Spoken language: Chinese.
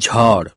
ঝড়